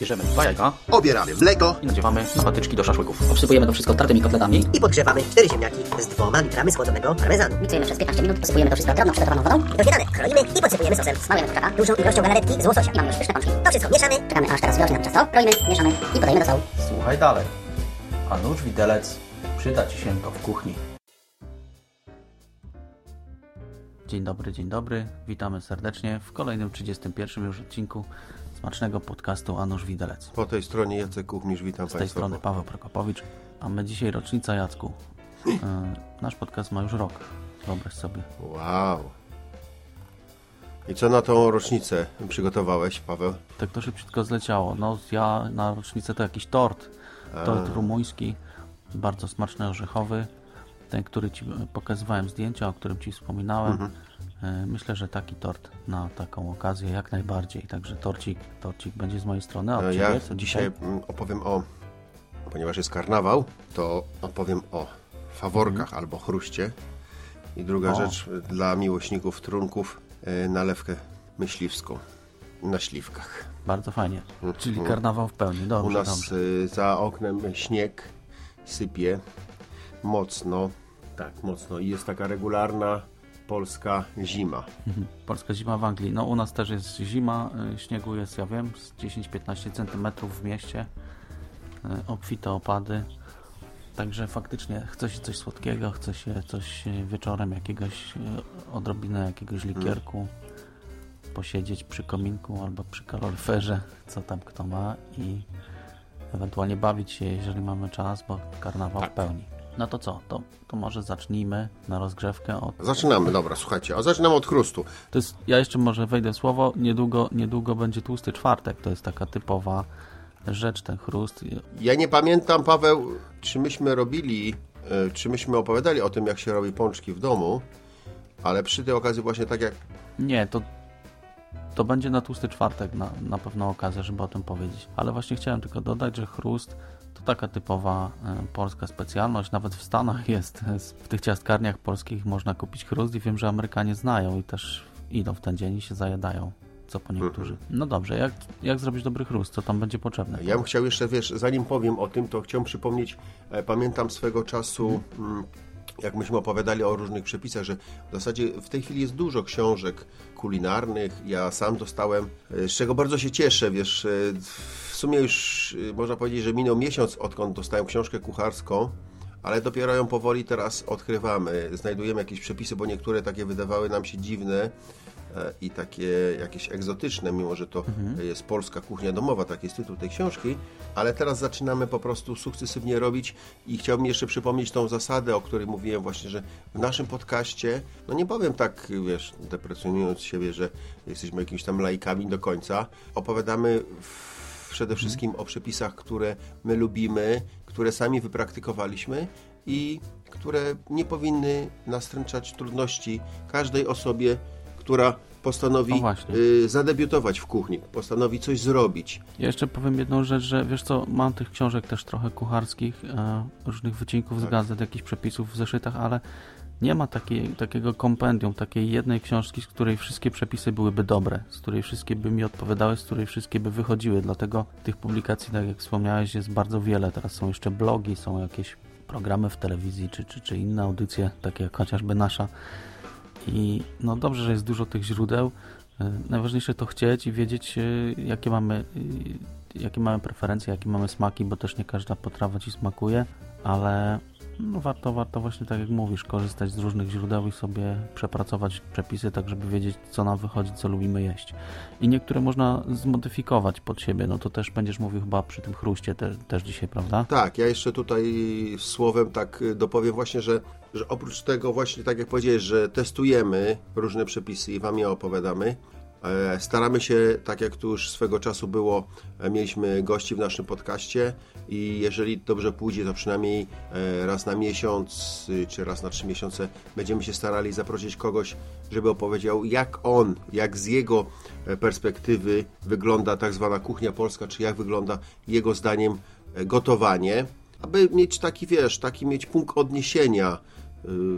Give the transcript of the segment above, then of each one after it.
Bierzemy dwa jajka Obieramy mleko i nadziewamy na patyczki do szaszłyków. Obsypujemy to wszystko tartymi kotletami. I podgrzewamy cztery ziemniaki z dwoma litrami schłodzonego parmezanu. Miksujemy przez 15 minut, posypujemy to wszystko drobną przygotowaną wodą. I do śniadania kroimy i podsypujemy sosem. Smalujemy kurczaka. Dużą ilością galaretki z łososia. I mamy już pyszne pączki. To wszystko mieszamy. Czekamy aż teraz wyrośnie nam ciasto. Kroimy, mieszamy i podajemy do stołu. Słuchaj dalej. A nóż widelec przyda Ci się to w kuchni. Dzień dobry, dzień dobry. Witamy serdecznie w kolejnym 31 już odcinku smacznego podcastu Anusz Widelec. Po tej stronie Jacek Kuchmisz, witam Z tej Państwa. strony Paweł Prokopowicz, a my dzisiaj rocznica Jacku. E, Nasz podcast ma już rok. Wyobraź sobie. Wow. I co na tą rocznicę przygotowałeś, Paweł? Tak to szybciutko zleciało. No ja na rocznicę to jakiś tort. Tort rumuński, bardzo smaczny, orzechowy. Ten, który Ci pokazywałem zdjęcia, o którym Ci wspominałem. E, Myślę, że taki tort na taką okazję jak najbardziej. Także torcik, torcik będzie z mojej strony. A od E, Ciebie Ja co dzisiaj mm, opowiem o, ponieważ jest karnawał, to opowiem o faworkach albo chruście. I druga. O. rzecz dla miłośników trunków, e, nalewkę myśliwską na śliwkach. Bardzo fajnie. Czyli karnawał w pełni. Mhm. U Dobrze, nas dobrze. za oknem śnieg sypie mocno, tak mocno i jest taka regularna polska zima. Mhm. Polska zima w Anglii. No u nas też jest zima. y, Śniegu jest, ja wiem, z 10-15 cm w mieście. Y, Obfite opady. Także faktycznie chce się coś słodkiego, chce się coś y, wieczorem, jakiegoś odrobinę jakiegoś likierku, posiedzieć przy kominku albo przy kaloryferze, co tam kto ma i ewentualnie bawić się, jeżeli mamy czas, bo karnawał w pełni. No to co? To, to może zacznijmy na rozgrzewkę od Zaczynamy, dobra, słuchajcie, a zaczynamy od chrustu. to jest, ja jeszcze może wejdę w słowo, niedługo, niedługo będzie tłusty czwartek, to jest taka typowa rzecz, ten chrust. Ja nie pamiętam, Paweł, czy myśmy robili, y, czy myśmy opowiadali o tym, jak się robi pączki w domu, ale przy tej okazji właśnie tak jak Nie, to, to będzie na tłusty czwartek na, na pewną okazję, żeby o tym powiedzieć. Ale właśnie chciałem tylko dodać, że chrust to taka typowa e, polska specjalność, nawet w Stanach jest, w tych ciastkarniach polskich można kupić chrust i wiem, że Amerykanie znają i też idą w ten dzień i się zajadają. Co po niektórzy. No dobrze, jak, jak zrobić dobry chrust? Co tam będzie potrzebne? Ja bym chciał jeszcze, wiesz, zanim powiem o tym, to chciałem przypomnieć, e, pamiętam swego czasu, mm, jak myśmy opowiadali o różnych przepisach, że w zasadzie w tej chwili jest dużo książek kulinarnych. Ja sam dostałem, e, z czego bardzo się cieszę, wiesz, e, sumie już e, można powiedzieć, że minął miesiąc, odkąd dostałem książkę kucharską. Ale dopiero ją powoli teraz odkrywamy. Znajdujemy jakieś przepisy, bo niektóre takie wydawały nam się dziwne e, i takie jakieś egzotyczne, mimo że to jest polska kuchnia domowa, taki jest tytuł tej książki, ale teraz zaczynamy po prostu sukcesywnie robić i chciałbym jeszcze przypomnieć tą zasadę, o której mówiłem właśnie, że w naszym podcaście, no nie powiem tak, wiesz, deprecjonując siebie, że jesteśmy jakimiś tam laikami do końca, opowiadamy w przede wszystkim o przepisach, które my lubimy, które sami wypraktykowaliśmy i które nie powinny nastręczać trudności każdej osobie, która postanowi No y, zadebiutować w kuchni, postanowi coś zrobić. Ja jeszcze powiem jedną rzecz, że wiesz co, mam tych książek też trochę kucharskich, e, różnych wycinków z gazet, jakichś przepisów w zeszytach, ale nie ma takiej, takiego kompendium, takiej jednej książki, z której wszystkie przepisy byłyby dobre, z której wszystkie by mi odpowiadały, z której wszystkie by wychodziły. Dlatego tych publikacji, tak jak wspomniałeś, jest bardzo wiele. Teraz są jeszcze blogi, są jakieś programy w telewizji, czy, czy, czy inne audycje, takie jak chociażby nasza. I no dobrze, że jest dużo tych źródeł. E, Najważniejsze to chcieć i wiedzieć, e, jakie mamy, e, jakie mamy preferencje, jakie mamy smaki, bo też nie każda potrawa Ci smakuje, ale no warto, warto właśnie tak jak mówisz, korzystać z różnych źródeł i sobie przepracować przepisy, tak żeby wiedzieć, co nam wychodzi, co lubimy jeść. I niektóre można zmodyfikować pod siebie, no to też będziesz mówił chyba przy tym chruście te, też dzisiaj, prawda? Tak, ja jeszcze tutaj słowem tak y, dopowiem właśnie, że, że oprócz tego właśnie, tak jak powiedziałeś, że testujemy różne przepisy i Wam je opowiadamy, staramy się, tak jak tu już swego czasu było, e, mieliśmy gości w naszym podcaście i jeżeli dobrze pójdzie, to przynajmniej e, raz na miesiąc y, czy raz na trzy miesiące będziemy się starali zaprosić kogoś, żeby opowiedział, jak on, jak z jego e, perspektywy wygląda tak zwana kuchnia polska, czy jak wygląda jego zdaniem e, gotowanie, aby mieć taki, wiesz, taki mieć punkt odniesienia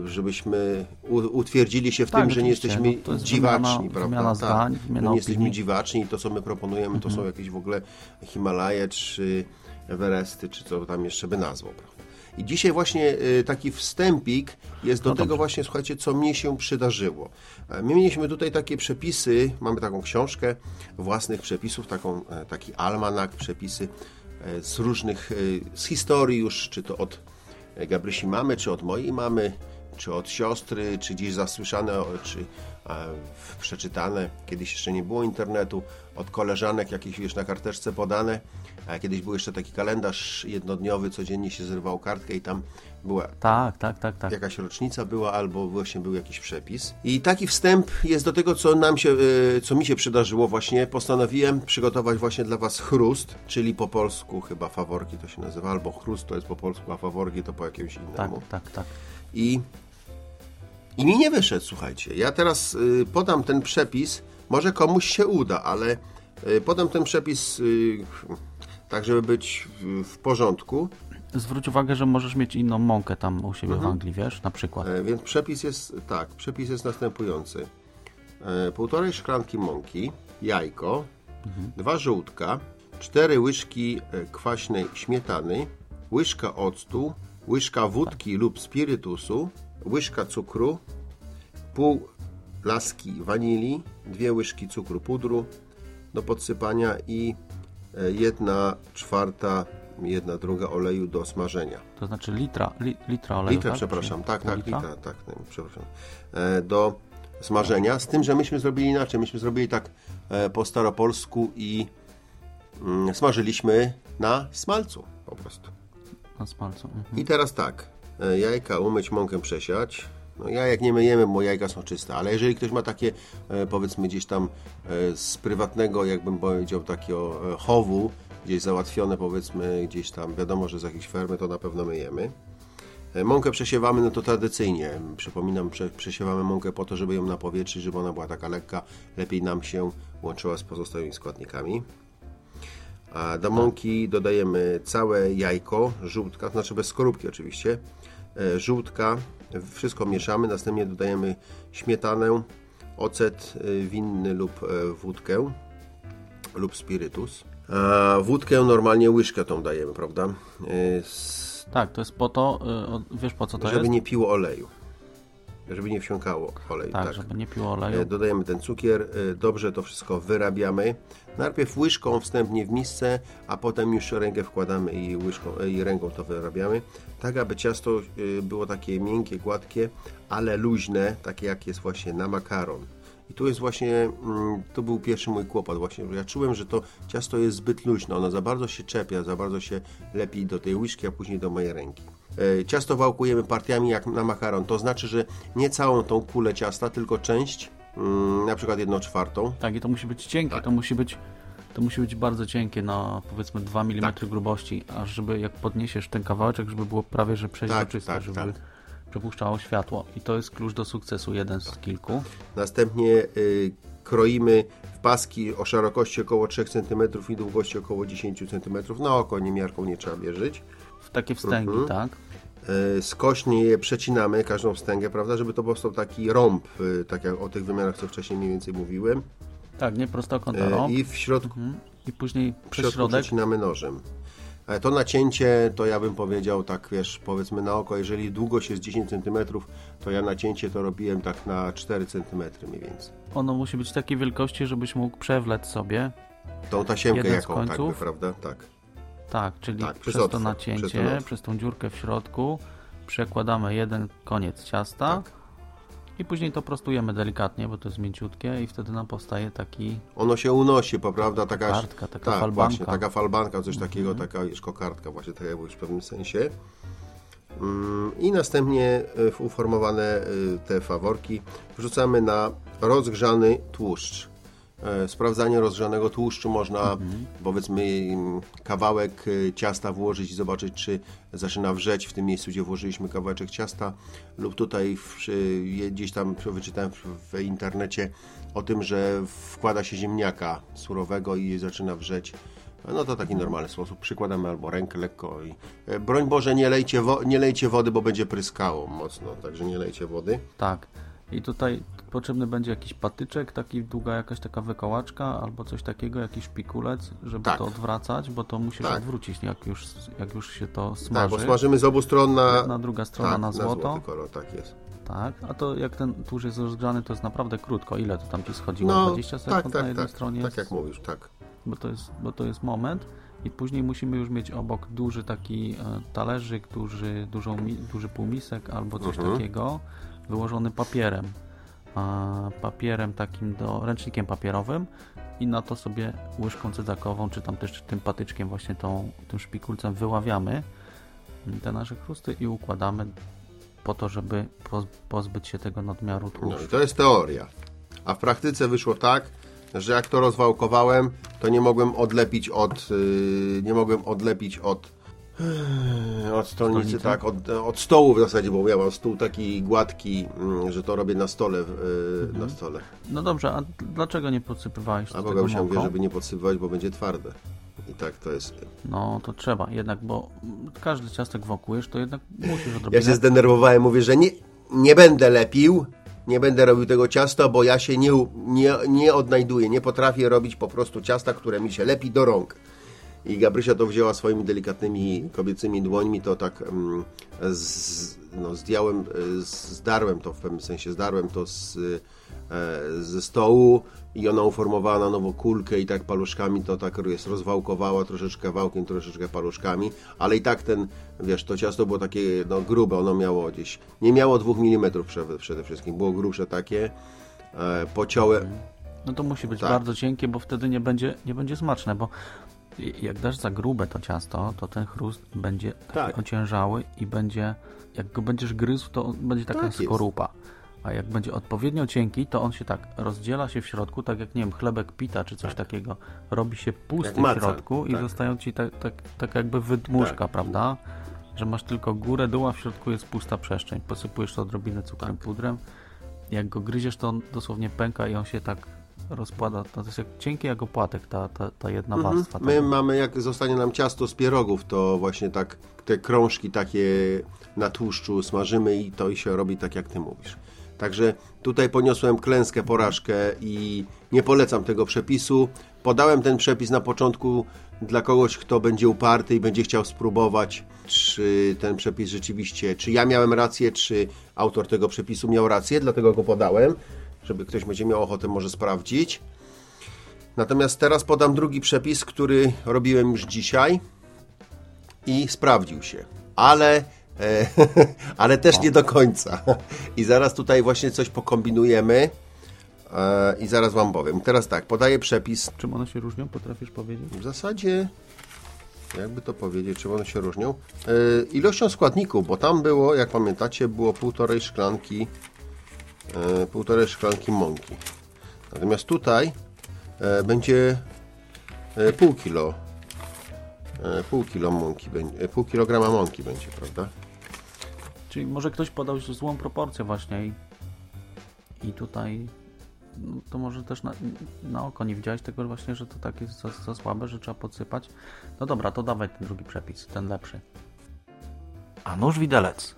żebyśmy u, utwierdzili się w Tak, tym, że nie jesteśmy no jest dziwaczni, wymiana- prawda? wymiana tak. zdań, My wymiana nie jesteśmy dziwaczni i to, co my proponujemy, to Mhm. są jakieś w ogóle Himalaje, czy Everesty, czy co tam jeszcze by nazwał, prawda? I dzisiaj właśnie y, taki wstępik jest do No tego dobrze. właśnie, słuchajcie, co mnie się przydarzyło. E, My mieliśmy tutaj takie przepisy, mamy taką książkę własnych przepisów, taką, e, taki almanak, przepisy e, z różnych, z historii już, czy to od Gabrysi mamy, czy od mojej mamy, czy od siostry, czy gdzieś zasłyszane, czy e, przeczytane, kiedyś jeszcze nie było internetu, od koleżanek jakieś wiesz na karteczce podane, kiedyś był jeszcze taki kalendarz jednodniowy, codziennie się zrywał kartkę i tam była Tak, tak, tak, tak. jakaś rocznica była, albo właśnie był jakiś przepis. I taki wstęp jest do tego, co nam się, y, co mi się przydarzyło właśnie. Postanowiłem przygotować właśnie dla Was chrust, czyli po polsku chyba faworki to się nazywa, albo chrust to jest po polsku, a faworki to po jakimś Tak, innemu. tak, tak. I, I mi nie wyszedł, słuchajcie. Ja teraz y, podam ten przepis, może komuś się uda, ale y, podam ten przepis tak, żeby być w, porządku. Zwróć uwagę, że możesz mieć inną mąkę tam u siebie w Anglii, wiesz, na przykład. E, Więc przepis jest tak, przepis jest następujący. E, Półtorej szklanki mąki, jajko, dwa żółtka, cztery łyżki e, kwaśnej śmietany, łyżka octu, łyżka wódki lub spirytusu, łyżka cukru, pół laski wanilii, dwie łyżki cukru pudru do podsypania i jedna czwarta, jedna druga oleju do smażenia. To znaczy litra, li, litra oleju, Litra, tak? przepraszam, tak, tak, litra? litra, tak, tak, przepraszam. E, do smażenia, z tym, że myśmy zrobili inaczej. Myśmy zrobili tak e, po staropolsku i mm, smażyliśmy na smalcu po prostu. Na smalcu. Mhm. I teraz tak, e, jajka umyć, mąkę przesiać. No jajek nie myjemy, bo jajka są czyste, ale jeżeli ktoś ma takie, e, powiedzmy gdzieś tam e, z prywatnego, jakbym powiedział, takiego e, chowu, gdzieś załatwione, powiedzmy gdzieś tam, wiadomo, że z jakiejś fermy, to na pewno myjemy. Mąkę przesiewamy, no to tradycyjnie, przypominam, prze, przesiewamy mąkę po to, żeby ją napowietrzyć, żeby ona była taka lekka, lepiej nam się łączyła z pozostałymi składnikami. A do mąki dodajemy całe jajko, żółtka, znaczy bez skorupki oczywiście, żółtka, wszystko mieszamy, następnie dodajemy śmietanę, ocet e, winny lub e, wódkę lub spirytus. A wódkę normalnie łyżkę tą dajemy, prawda? E, s- Tak, to jest po to, y, wiesz po co to żeby jest? nie piło oleju. Żeby nie wsiąkało oleju. tak, tak. żeby nie piło E, oleju. Dodajemy ten cukier, e, dobrze to wszystko wyrabiamy. Najpierw łyżką wstępnie w misce, a potem już rękę wkładamy i, łyżką, e, i ręką to wyrabiamy. Tak, aby ciasto e, było takie miękkie, gładkie, ale luźne, takie jak jest właśnie na makaron. I tu jest właśnie, mm, to był pierwszy mój kłopot właśnie, ja czułem, że to ciasto jest zbyt luźne, ono za bardzo się czepia, za bardzo się lepi do tej łyżki, a później do mojej ręki. E, Ciasto wałkujemy partiami jak na makaron, to znaczy, że nie całą tą kulę ciasta, tylko część, mm, na przykład jedną czwartą. Tak, i to musi być cienkie, Tak. to musi być to musi być bardzo cienkie, na powiedzmy 2 mm Tak. grubości, aż żeby jak podniesiesz ten kawałeczek, żeby było prawie, że Tak, przeźroczyste, tak, żeby tak. przepuszczało światło. I to jest klucz do sukcesu, jeden z kilku. Następnie y, kroimy w paski o szerokości około 3 cm i długości około 10 cm. Na oko, nie miarką nie trzeba mierzyć. Takie wstęgi, Mhm. tak? Y, Skośnie je przecinamy, każdą wstęgę, prawda, żeby to powstał taki rąb, y, tak jak o tych wymiarach, co wcześniej mniej więcej mówiłem. Tak, nie prostokąta Y, rąb. I w środku Mhm. I później w przez środku środek przecinamy nożem. E, To nacięcie, to ja bym powiedział tak, wiesz, powiedzmy na oko, jeżeli długość jest 10 cm, to ja nacięcie to robiłem tak na 4 cm mniej więcej. ono musi być takiej wielkości, żebyś mógł przewlec sobie. Tą tasiemkę jaką, tak, końców. prawda? Tak. Tak, czyli Tak, przez, przez to otwór, nacięcie, przez przez tą dziurkę w środku przekładamy jeden koniec ciasta Tak. i później to prostujemy delikatnie, bo to jest mięciutkie i wtedy nam powstaje taki Ono się unosi, prawda? Taka, Kokardka, taka tak, falbanka. Właśnie, taka falbanka, coś takiego, taka już kokardka, właśnie tak jak mówisz w pewnym sensie. Mm, I następnie y, uformowane y, te faworki wrzucamy na rozgrzany tłuszcz. E, Sprawdzanie rozgrzanego tłuszczu można, powiedzmy, mm, kawałek y, ciasta włożyć i zobaczyć, czy zaczyna wrzeć w tym miejscu, gdzie włożyliśmy kawałeczek ciasta, lub tutaj gdzieś tam wyczytałem w, internecie o tym, że wkłada się ziemniaka surowego i zaczyna wrzeć No to taki normalny sposób. Przykładamy albo rękę lekko i e, broń Boże nie lejcie, nie lejcie wody, bo będzie pryskało mocno, także nie lejcie wody. Tak. I tutaj potrzebny będzie jakiś patyczek, taki długa jakaś taka wykołaczka albo coś takiego, jakiś szpikulec, żeby Tak. to odwracać, bo to musisz Tak. odwrócić, jak już, jak już się to Tak, smaży. bo smażymy z obu stron na, Jedna, druga strona tak, na złoto. złoty kolor, tak jest. Tak, a to jak ten tłuszcz jest rozgrzany, to jest naprawdę krótko. Ile to tam ci schodziło? No, 20 tak, sekund tak, na jednej tak, stronie? tak jak mówisz, tak. bo to jest, bo to jest moment i później musimy już mieć obok duży taki e, talerzyk, duży, dużą, duży półmisek albo coś Mhm. takiego wyłożony papierem. Papierem takim do, ręcznikiem papierowym i na to sobie łyżką cyzakową, czy tam też tym patyczkiem właśnie tą, tym szpikulcem wyławiamy te nasze chrusty i układamy po to, żeby poz- pozbyć się tego nadmiaru No tłuszczu. i to jest teoria. A w praktyce wyszło tak, że jak to rozwałkowałem, to nie mogłem odlepić od, yy, nie mogłem odlepić od od stolnicy, tak, od, od stołu w zasadzie, bo miałem stół taki gładki, mm, że to robię na stole, yy, na stole. No dobrze, a dlaczego nie podsypywałeś A Boga się mąką? mówi, żeby nie podsypywać, bo będzie twarde. I tak to jest. No to trzeba jednak, bo każdy ciastek wokujesz, to jednak musisz Ja odrobinę. się zdenerwowałem, mówię, że nie, nie będę lepił, nie będę robił tego ciasta, bo ja się nie, nie, nie odnajduję, nie potrafię robić po prostu ciasta, które mi się lepi do rąk. I Gabrysia to wzięła swoimi delikatnymi kobiecymi dłońmi, to tak mm, z, no, zdjąłem, y, zdarłem to w pewnym sensie, zdarłem to z, e, ze stołu i ona uformowała na nowo kulkę i tak paluszkami to tak jest rozwałkowała troszeczkę wałkiem, troszeczkę paluszkami, ale i tak ten, wiesz, to ciasto było takie no, grube, ono miało gdzieś, nie miało dwóch milimetrów przede, przede wszystkim, było grubsze takie, e, pociąłem, No to musi być Tak. bardzo cienkie, bo wtedy nie będzie, nie będzie smaczne, bo jak dasz za grube to ciasto, to ten chrust będzie Tak. ociężały i będzie, jak go będziesz gryzł, to będzie taka Tak skorupa. A jak będzie odpowiednio cienki, to on się tak rozdziela się w środku, tak jak nie wiem, chlebek pita czy coś takiego. Robi się pusty w środku i tak. zostają ci tak, tak, tak jakby wydmuszka, Tak. prawda? Że masz tylko górę, dół, a w środku jest pusta przestrzeń. Posypujesz to odrobinę cukrem, Tak. pudrem. Jak go gryziesz, to on dosłownie pęka i on się tak rozkłada. To jest jak cienki jak opłatek, ta, ta, ta jedna warstwa. My mamy, jak zostanie nam ciasto z pierogów, to właśnie tak te krążki takie na tłuszczu smażymy i to i się robi tak, jak ty mówisz. Także tutaj poniosłem klęskę, porażkę i nie polecam tego przepisu. Podałem ten przepis na początku dla kogoś, kto będzie uparty i będzie chciał spróbować, czy ten przepis rzeczywiście, czy ja miałem rację, czy autor tego przepisu miał rację, dlatego go podałem, żeby ktoś będzie miał ochotę może sprawdzić. Natomiast teraz podam drugi przepis, który robiłem już dzisiaj i sprawdził się. Ale, e, ale też nie do końca. I zaraz tutaj właśnie coś pokombinujemy e, i zaraz Wam powiem. Teraz tak, podaję przepis. Czym one się różnią? Potrafisz powiedzieć? W zasadzie, jakby to powiedzieć, czym one się różnią? E, ilością składników, bo tam było, jak pamiętacie, było półtorej szklanki, półtorej szklanki mąki. Natomiast tutaj e, będzie e, pół kilo, e, pół kilo mąki, będzie- e, pół kilograma mąki będzie, prawda? Czyli może ktoś podał złą proporcję właśnie i, i tutaj no, to może też na, na oko nie widziałeś tego właśnie, że to tak jest za, za słabe, że trzeba podsypać. No dobra, to dawaj ten drugi przepis, ten lepszy. A nóż widelec.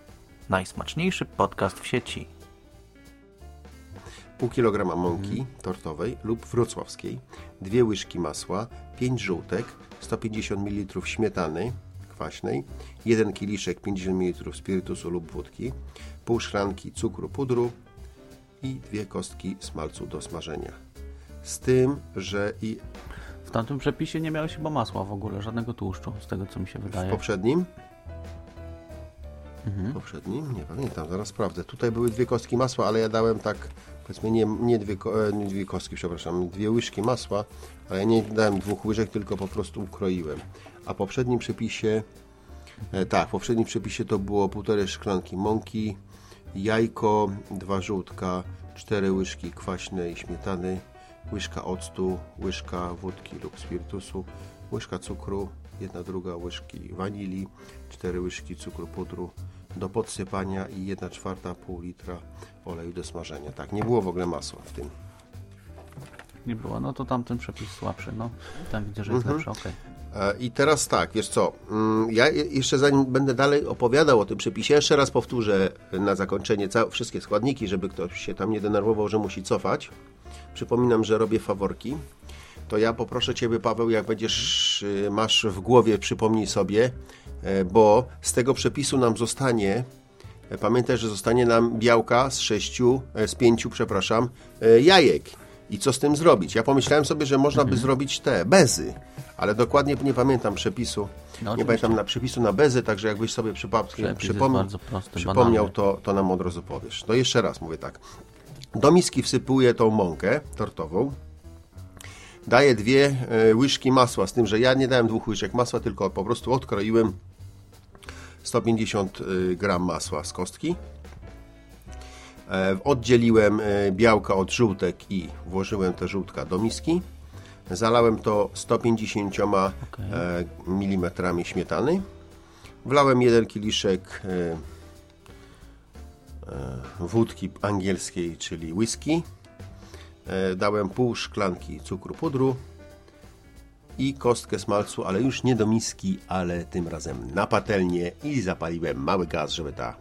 Najsmaczniejszy podcast w sieci. Pół kilograma mąki tortowej lub wrocławskiej, dwie łyżki masła, 5 żółtek, 150 ml śmietany kwaśnej, jeden kieliszek 50 ml spirytusu lub wódki, pół szklanki cukru pudru i dwie kostki smalcu do smażenia. Z tym, że i W tamtym przepisie nie miałeś chyba masła w ogóle, żadnego tłuszczu, z tego co mi się w wydaje. poprzednim w poprzednim? Nie pamiętam, zaraz sprawdzę. Tutaj były dwie kostki masła, ale ja dałem tak, powiedzmy, nie, nie, dwie, e, nie dwie kostki, przepraszam, dwie łyżki masła, ale ja nie dałem dwóch łyżek, tylko po prostu ukroiłem. A w poprzednim przepisie, e, tak, w poprzednim przepisie to było półtorej szklanki mąki, jajko, dwa żółtka, cztery łyżki kwaśnej śmietany, łyżka octu, łyżka wódki lub spirytusu, łyżka cukru, jedna druga łyżki wanilii, cztery łyżki cukru pudru do podsypania i jedna czwarta pół litra oleju do smażenia. Tak, nie było w ogóle masła w tym. Nie było, no to tamten przepis słabszy, no. Tam widzę, że jest lepszy, okej. E, I teraz tak, wiesz co, mm, ja je- jeszcze zanim będę dalej opowiadał o tym przepisie, jeszcze raz powtórzę na zakończenie wszystkie składniki, żeby ktoś się tam nie denerwował, że musi cofać. Przypominam, że robię faworki. To ja poproszę Ciebie, Paweł, jak będziesz, y, masz w głowie, przypomnij sobie, e, bo z tego przepisu nam zostanie, e, pamiętaj, że zostanie nam białka z sześciu, e, z pięciu, przepraszam, jajek. I co z tym zrobić? Ja pomyślałem sobie, że można by zrobić te bezy, ale dokładnie nie pamiętam przepisu. No, nie pamiętam na przepisu na bezy, także jakbyś sobie przypa- jest przypomniał, prosty, przypomniał to, to nam od razu powiesz. To jeszcze raz mówię tak. Do miski wsypuję tą mąkę tortową. Daję dwie e, łyżki masła, z tym, że ja nie dałem dwóch łyżek masła, tylko po prostu odkroiłem 150 y, gram masła z kostki. E, Oddzieliłem e, białka od żółtek i włożyłem te żółtka do miski. Zalałem to 150 e, mm śmietany. Wlałem jeden kieliszek e, e, wódki angielskiej, czyli whisky. E, Dałem pół szklanki cukru pudru i kostkę smalcu, ale już nie do miski, ale tym razem na patelnię i zapaliłem mały gaz, żeby ta,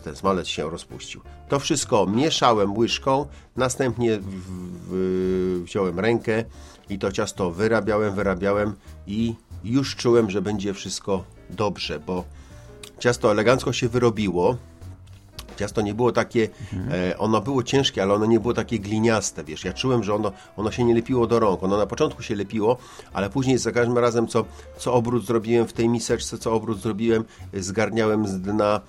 ten, smalec się rozpuścił. To wszystko mieszałem łyżką, następnie w, w, wziąłem rękę i to ciasto wyrabiałem, wyrabiałem i już czułem, że będzie wszystko dobrze, bo ciasto elegancko się wyrobiło. Ciasto nie było takie, e, ono było ciężkie, ale ono nie było takie gliniaste, wiesz, ja czułem, że ono, ono się nie lepiło do rąk, ono na początku się lepiło, ale później za każdym razem, co, co obrót zrobiłem w tej miseczce, co obrót zrobiłem, e, zgarniałem z dna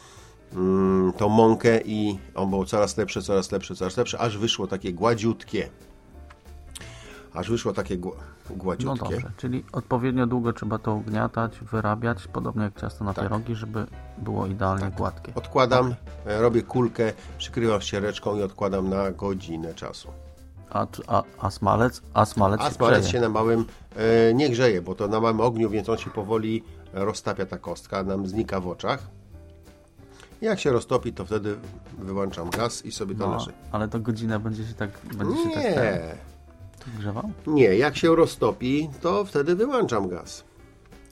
mm, tą mąkę i on był coraz lepszy, coraz lepszy, coraz lepszy, aż wyszło takie gładziutkie. Aż wyszło takie gła, No gładziutkie. dobrze, czyli odpowiednio długo trzeba to ugniatać, wyrabiać, podobnie jak ciasto na Tak. pierogi, żeby było idealnie gładkie. Odkładam, e, robię kulkę, przykrywam ściereczką i odkładam na godzinę czasu. A, a, a smalec? A smalec A się smalec się na małym e, nie grzeje, bo to na małym ogniu, więc on się powoli roztapia ta kostka, nam znika w oczach. Jak się roztopi, to wtedy wyłączam gaz i sobie to No, leży. ale to godzinę będzie się tak, będzie się tak, tak Nie, grzewał? nie, jak się roztopi, to wtedy wyłączam gaz.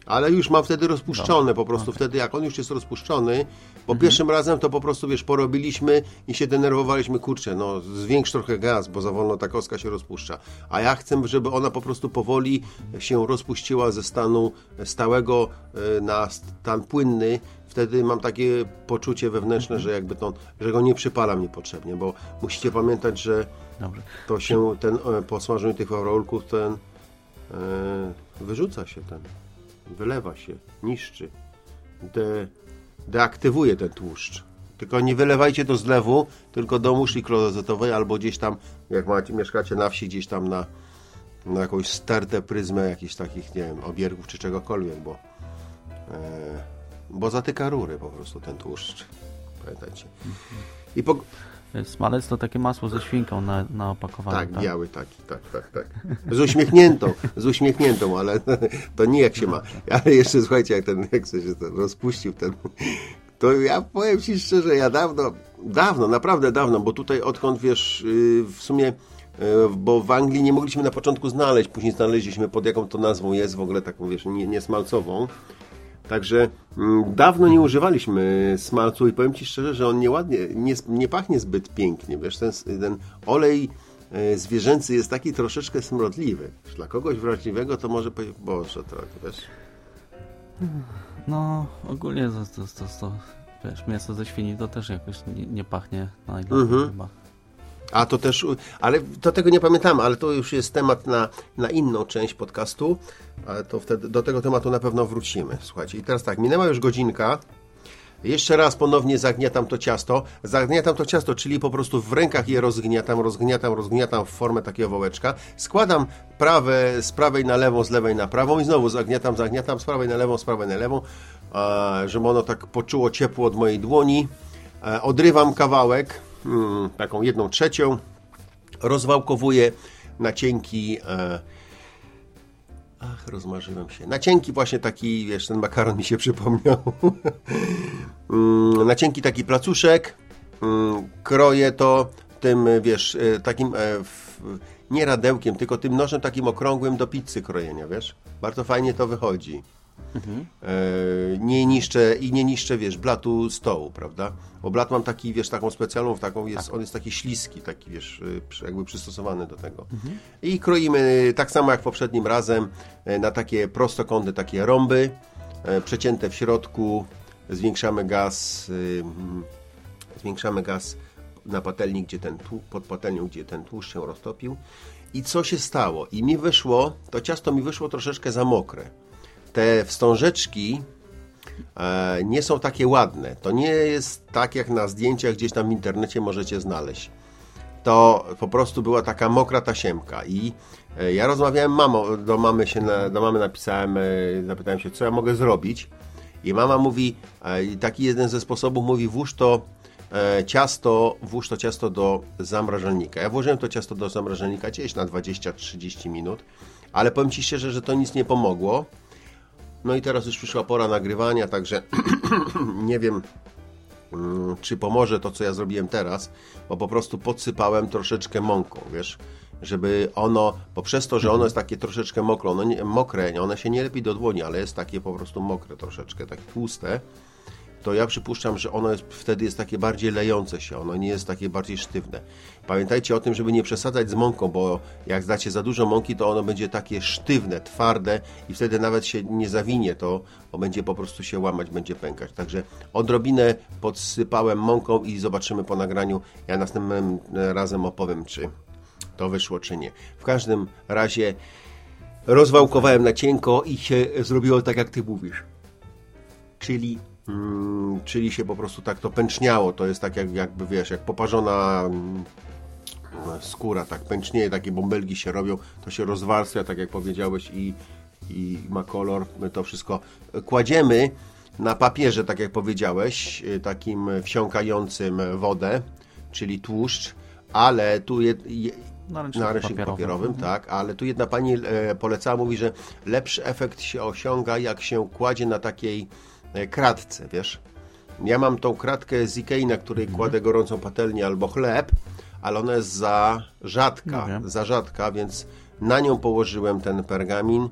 Ale już mam wtedy rozpuszczony, po prostu wtedy jak on już jest rozpuszczony, bo pierwszym razem to po prostu, wiesz, porobiliśmy i się denerwowaliśmy, kurczę, no zwiększ trochę gaz, bo za wolno ta kostka się rozpuszcza. A ja chcę, żeby ona po prostu powoli się rozpuściła ze stanu stałego e, na stan płynny. Wtedy mam takie poczucie wewnętrzne, że jakby to, że go nie przypalam niepotrzebnie, bo musicie pamiętać, że Dobrze. to się ten e, po smażeniu tych faroulków ten e, wyrzuca się ten, wylewa się, niszczy, de, deaktywuje ten tłuszcz. Tylko nie wylewajcie do zlewu, tylko do muszli klozetowej albo gdzieś tam, jak macie, mieszkacie na wsi, gdzieś tam na, na jakąś stertę pryzmę jakichś takich, nie wiem, obiergów czy czegokolwiek, bo, e, bo zatyka rury po prostu ten tłuszcz. Pamiętajcie. I po, Smalec to takie masło ze świnką na, na opakowaniu. Tak, biały taki, tak, tak, tak. Z uśmiechniętą, z uśmiechniętą, ale to nie jak się ma. Ale jeszcze słuchajcie, jak ten, jak się rozpuścił ten, to ja powiem Ci szczerze, ja dawno, dawno, naprawdę dawno, bo tutaj odkąd, wiesz, yy, w sumie, yy, bo w Anglii nie mogliśmy na początku znaleźć, później znaleźliśmy pod jaką to nazwą jest, w ogóle taką, wiesz, nie, niesmalcową. Także mm, dawno nie używaliśmy smalcu i powiem Ci szczerze, że on nieładnie, nie, nie pachnie zbyt pięknie, wiesz, ten, ten olej e, zwierzęcy jest taki troszeczkę smrodliwy. Dla kogoś wrażliwego to może powiedzieć, boże, trochę, wiesz. No, ogólnie to, to, to, to, wiesz, mięso ze świni to też jakoś nie, nie pachnie najlepiej chyba. A to też, ale do tego nie pamiętamy, ale to już jest temat na, na inną część podcastu, ale to wtedy do tego tematu na pewno wrócimy. Słuchajcie, i teraz tak, minęła już godzinka. Jeszcze raz ponownie zagniatam to ciasto. Zagniatam to ciasto, czyli po prostu w rękach je rozgniatam, rozgniatam, rozgniatam w formę takiego wołeczka. Składam prawe, z prawej na lewą, z lewej na prawą i znowu zagniatam, zagniatam z prawej na lewą, z prawej na lewą, żeby ono tak poczuło ciepło od mojej dłoni. E, Odrywam kawałek, taką jedną trzecią, rozwałkowuję na cienki. E, ach, rozmarzyłem się. Na cienki właśnie taki, wiesz, ten makaron mi się przypomniał. Mm, na cienki taki placuszek. Mm, kroję to tym, wiesz, e, takim e, nie radełkiem, tylko tym nożem takim okrągłym do pizzy krojenia, wiesz? Bardzo fajnie to wychodzi. E, nie niszczę i nie niszczę, wiesz, blatu stołu, prawda? Bo blat mam taki, wiesz, taką specjalną, taką jest, on jest taki śliski, taki, wiesz, przy- jakby przystosowany do tego. I kroimy tak samo jak poprzednim razem e, na takie prostokąty, takie rąby, e, przecięte w środku, zwiększamy gaz, mm, zwiększamy gaz na patelni, gdzie ten tłu- pod patelnią, gdzie ten tłuszcz się roztopił. I co się stało? I mi wyszło, to ciasto mi wyszło troszeczkę za mokre. Te wstążeczki e, nie są takie ładne. To nie jest tak, jak na zdjęciach gdzieś tam w internecie możecie znaleźć. To po prostu była taka mokra tasiemka i e, ja rozmawiałem mamo, do mamy się do mamy napisałem, e, zapytałem się, co ja mogę zrobić. I mama mówi, taki jeden ze sposobów mówi, włóż to ciasto, włóż to ciasto do zamrażalnika. Ja włożyłem to ciasto do zamrażalnika gdzieś na 20-30 minut, ale powiem Ci szczerze, że to nic nie pomogło. No i teraz już przyszła pora nagrywania, także nie wiem, mm, czy pomoże to, co ja zrobiłem teraz, bo po prostu podsypałem troszeczkę mąką, wiesz, żeby ono, bo przez to, że ono jest takie troszeczkę mokre, ono nie, mokre, się nie lepi do dłoni, ale jest takie po prostu mokre troszeczkę, takie tłuste, to ja przypuszczam, że ono jest, wtedy jest takie bardziej lejące się, ono nie jest takie bardziej sztywne. Pamiętajcie o tym, żeby nie przesadzać z mąką, bo jak dacie za dużo mąki, to ono będzie takie sztywne, twarde i wtedy nawet się nie zawinie to, będzie po prostu się łamać, będzie pękać. Także odrobinę podsypałem mąką i zobaczymy po nagraniu. Ja następnym razem opowiem, czy to wyszło, czy nie. W każdym razie rozwałkowałem na cienko i się zrobiło tak, jak ty mówisz czyli, mm, czyli się po prostu tak to pęczniało. To jest tak jak, jakby, wiesz, jak poparzona mm, skóra, tak pęcznieje, takie bąbelki się robią, to się rozwarstwia, tak jak powiedziałeś i, i ma kolor. My to wszystko kładziemy na papierze, tak jak powiedziałeś, y, takim wsiąkającym wodę, czyli tłuszcz, ale tu je, je, Na ręczniku na ręczniku papierowym. papierowym, tak, ale tu jedna pani e, polecała, mówi, że lepszy efekt się osiąga, jak się kładzie na takiej e, kratce, wiesz. Ja mam tą kratkę z Ikei, na której Mhm. kładę gorącą patelnię albo chleb, ale ona jest za rzadka, No za rzadka, więc na nią położyłem ten pergamin.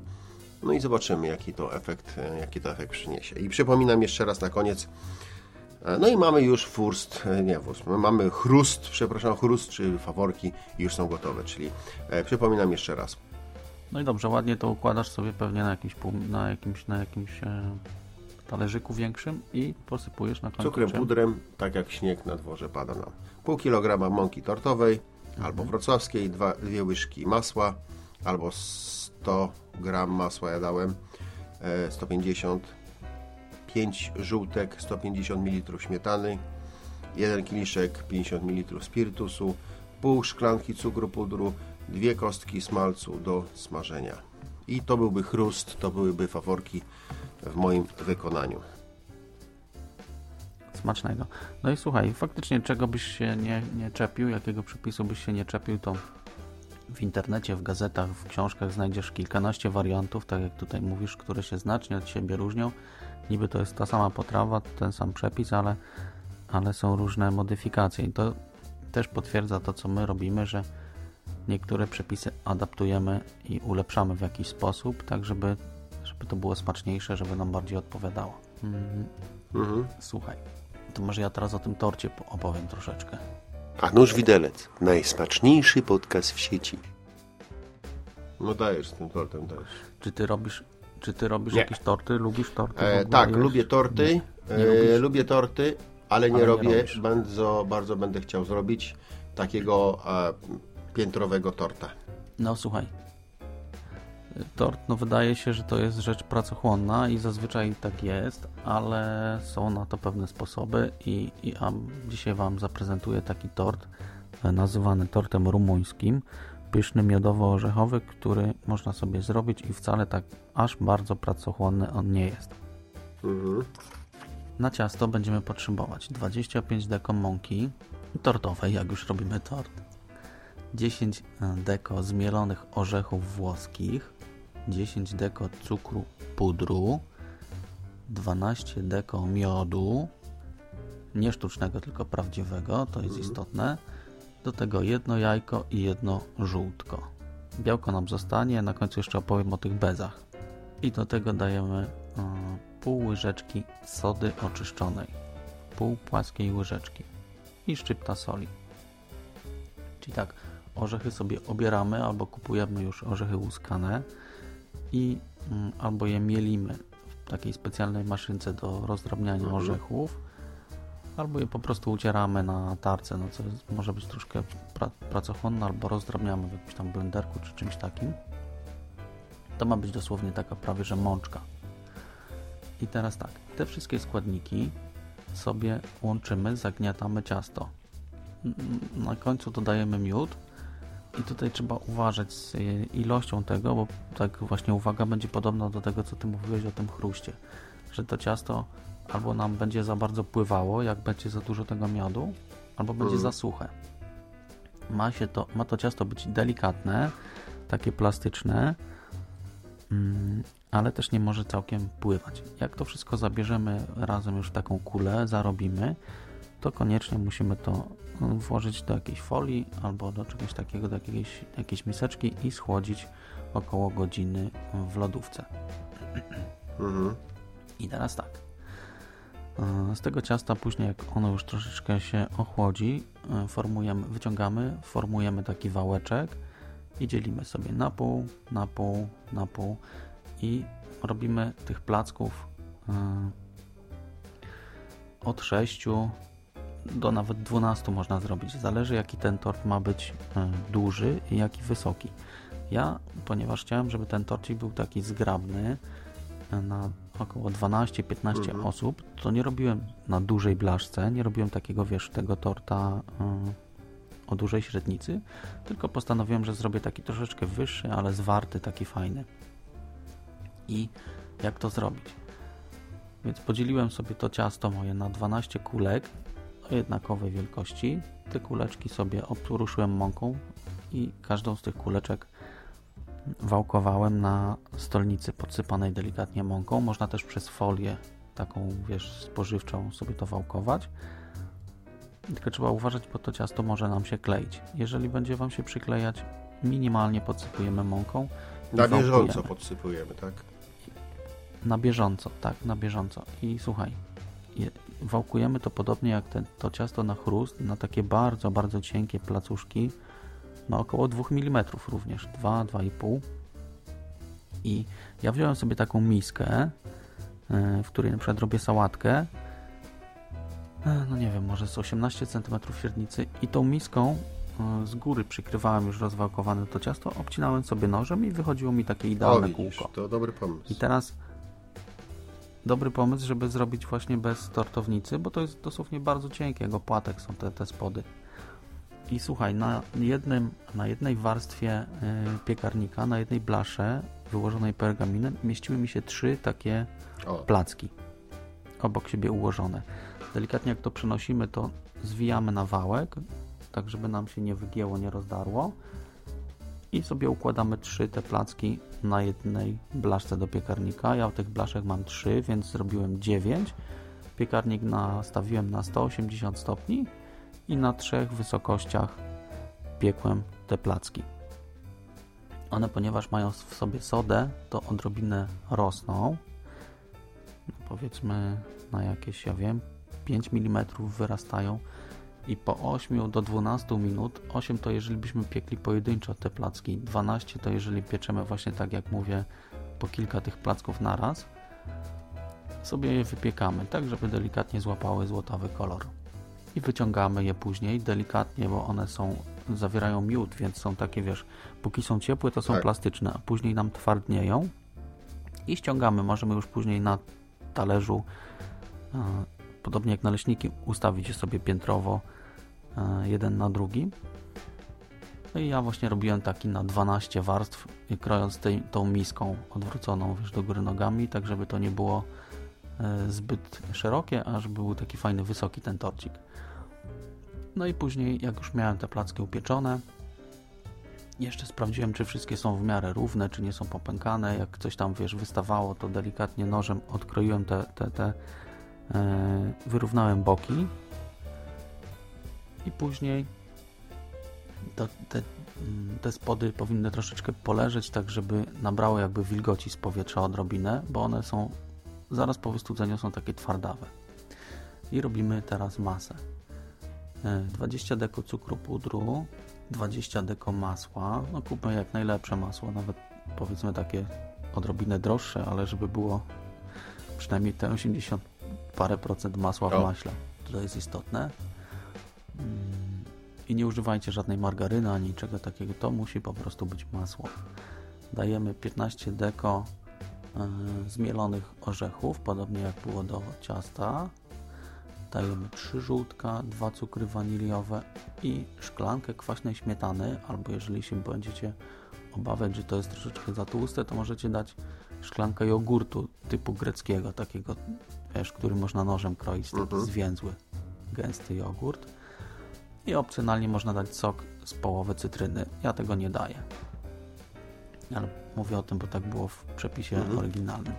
No i zobaczymy, jaki to efekt, e, jaki to efekt przyniesie. I przypominam jeszcze raz na koniec, e, no i mamy już furst, e, nie furst, my mamy chrust, przepraszam, chrust czy faworki już są gotowe, czyli przypominam jeszcze raz. No i dobrze, ładnie to układasz sobie pewnie na jakimś, na jakimś, na jakimś talerzyku większym i posypujesz na końcu. Cukrem, pudrem, tak jak śnieg na dworze pada nam. Pół kilograma mąki tortowej, albo wrocławskiej, dwa, dwie łyżki masła, albo 100 gram masła ja dałem, e, 150, 5 żółtek, 150 ml śmietany, jeden kieliszek 50 ml spirytusu, pół szklanki cukru pudru, dwie kostki smalcu do smażenia. I to byłby chrust, to byłyby faworki w moim wykonaniu. Smacznego. No i słuchaj, faktycznie czego byś się nie, nie czepił, jakiego przepisu byś się nie czepił, to w internecie, w gazetach, w książkach znajdziesz kilkanaście wariantów, tak jak tutaj mówisz, które się znacznie od siebie różnią. Niby to jest ta sama potrawa, ten sam przepis, ale, ale są różne modyfikacje i to też potwierdza to, co my robimy, że niektóre przepisy adaptujemy i ulepszamy w jakiś sposób, tak żeby, żeby to było smaczniejsze, żeby nam bardziej odpowiadało. Mhm. Mhm. Słuchaj, to może ja teraz o tym torcie po- opowiem troszeczkę. A nóż widelec. Najsmaczniejszy podcast w sieci. No dajesz z tym tortem też. Czy ty robisz, czy ty robisz Nie. jakieś torty? Lubisz torty? E, tak, lubię torty. Nie E, lubię torty, ale nie Ale nie robię. robisz. bardzo, bardzo będę chciał zrobić takiego e, piętrowego torta. No słuchaj. Tort, no wydaje się, że to jest rzecz pracochłonna i zazwyczaj tak jest, ale są na to pewne sposoby i, i a dzisiaj Wam zaprezentuję taki tort e, nazywany tortem rumuńskim, pyszny miodowo-orzechowy, który można sobie zrobić i wcale tak aż bardzo pracochłonny on nie jest. Mhm. Na ciasto będziemy potrzebować 25 deko mąki tortowej, jak już robimy tort, 10 deko zmielonych orzechów włoskich, 10 deko cukru pudru, 12 deko miodu, nie sztucznego, tylko prawdziwego, to jest istotne, Do tego jedno jajko i jedno żółtko. Białko nam zostanie, na końcu jeszcze opowiem o tych bezach. I do tego dajemy y, pół łyżeczki sody oczyszczonej, pół płaskiej łyżeczki i szczypta soli. Czyli tak, orzechy sobie obieramy albo kupujemy już orzechy łuskane i mm, albo je mielimy w takiej specjalnej maszynce do rozdrabniania Mhm. orzechów, albo je po prostu ucieramy na tarce, no co jest, może być troszkę pra, pracochłonne, albo rozdrabniamy w jakimś tam blenderku czy czymś takim. To ma być dosłownie taka prawie że mączka. I teraz tak, te wszystkie składniki sobie łączymy, zagniatamy ciasto. Na końcu dodajemy miód i tutaj trzeba uważać z ilością tego, bo tak właśnie uwaga będzie podobna do tego, co ty mówiłeś o tym chruście, że to ciasto albo nam będzie za bardzo pływało, jak będzie za dużo tego miodu, albo będzie Mhm. za suche. Ma, się to, ma to ciasto być delikatne, takie plastyczne, mm, ale też nie może całkiem pływać. Jak to wszystko zabierzemy razem już w taką kulę, zarobimy, to koniecznie musimy to mm, włożyć do jakiejś folii albo do czegoś takiego, do jakiejś, jakiejś miseczki i schłodzić około godziny w lodówce. Mhm. I teraz tak. E, Z tego ciasta później, jak ono już troszeczkę się ochłodzi, e, formujemy, wyciągamy, formujemy taki wałeczek i dzielimy sobie na pół, na pół, na pół i robimy tych placków od 6 do nawet 12 można zrobić. Zależy jaki ten tort ma być e, duży i jaki wysoki. Ja, ponieważ chciałem, żeby ten torcik był taki zgrabny, na około 12-15 Mhm. osób, to nie robiłem na dużej blaszce, nie robiłem takiego, wiesz, tego torta y, o dużej średnicy, tylko postanowiłem, że zrobię taki troszeczkę wyższy, ale zwarty, taki fajny. I jak to zrobić? Więc podzieliłem sobie to ciasto moje na 12 kulek jednakowej wielkości. Te kuleczki sobie opruszyłem mąką i każdą z tych kuleczek wałkowałem na stolnicy podsypanej delikatnie mąką. Można też przez folię taką, wiesz, spożywczą sobie to wałkować. Tylko trzeba uważać, bo to ciasto może nam się kleić. Jeżeli będzie Wam się przyklejać, minimalnie podsypujemy mąką. Na bieżąco wałkujemy. podsypujemy, tak? Na bieżąco, tak, na bieżąco. I słuchaj, wałkujemy to podobnie jak ten, to ciasto na chrust, na takie bardzo, bardzo cienkie placuszki, na około 2 mm również, 2-2,5. I ja wziąłem sobie taką miskę, e, w której na przykład robię sałatkę, e, no nie wiem, może z 18 cm średnicy i tą miską e, z góry przykrywałem już rozwałkowane to ciasto, obcinałem sobie nożem i wychodziło mi takie O, idealne widzisz, kółko. to dobry pomysł. I teraz dobry pomysł, żeby zrobić właśnie bez tortownicy, bo to jest dosłownie bardzo cienkie, jak opłatek są te, te spody. I słuchaj, na, jednym, na jednej warstwie y, piekarnika, na jednej blasze wyłożonej pergaminem mieściły mi się trzy takie O, placki obok siebie ułożone. Delikatnie jak to przenosimy, to zwijamy na wałek, tak żeby nam się nie wygięło, nie rozdarło i sobie układamy trzy te placki na jednej blaszce do piekarnika. Ja tych blaszek mam trzy, więc zrobiłem 9. Piekarnik nastawiłem na 180 stopni i na trzech wysokościach piekłem te placki. One, ponieważ mają w sobie sodę, to odrobinę rosną. No powiedzmy na jakieś, ja wiem, 5 mm wyrastają i po 8 do 12 minut, 8 to jeżeli byśmy piekli pojedynczo te placki, 12 to jeżeli pieczemy właśnie tak jak mówię, po kilka tych placków naraz, sobie je wypiekamy, tak żeby delikatnie złapały złotawy kolor. I wyciągamy je później delikatnie, bo one są, zawierają miód, więc są takie, wiesz, póki są ciepłe, to są Tak. plastyczne, a później nam twardnieją i ściągamy. Możemy już później na talerzu, e, podobnie jak naleśniki, ustawić je sobie piętrowo e, jeden na drugi. No i ja właśnie robiłem taki na 12 warstw, krojąc tej, tą miską odwróconą wiesz, do góry nogami, tak żeby to nie było e, zbyt szerokie, a żeby był taki fajny, wysoki ten torcik. No i później, jak już miałem te placki upieczone, jeszcze sprawdziłem, czy wszystkie są w miarę równe, czy nie są popękane. Jak coś tam, wiesz, wystawało, to delikatnie nożem odkroiłem te, te, te wyrównałem boki i później to, te, mm, te spody powinny troszeczkę poleżeć, tak żeby nabrało jakby wilgoci z powietrza odrobinę, bo one są zaraz po wystudzeniu są takie twardawe. I robimy teraz masę. E, 20 deko cukru pudru, 20 deko masła. No kupmy jak najlepsze masło, nawet powiedzmy takie odrobinę droższe, ale żeby było przynajmniej te 80 parę procent masła w maśle. To jest istotne. Mm, I nie używajcie żadnej margaryny ani czego takiego. To musi po prostu być masło. Dajemy 15 deko e, zmielonych orzechów, podobnie jak było do ciasta. Dajemy 3 żółtka, 2 cukry waniliowe i szklankę kwaśnej śmietany, albo jeżeli się będziecie obawiać, że to jest troszeczkę za tłuste, to możecie dać szklankę jogurtu typu greckiego, takiego, wiesz, który można nożem kroić, taki Mhm. zwięzły, gęsty jogurt. I opcjonalnie można dać sok z połowy cytryny. Ja tego nie daję. Ale mówię o tym, bo tak było w przepisie Mhm. oryginalnym.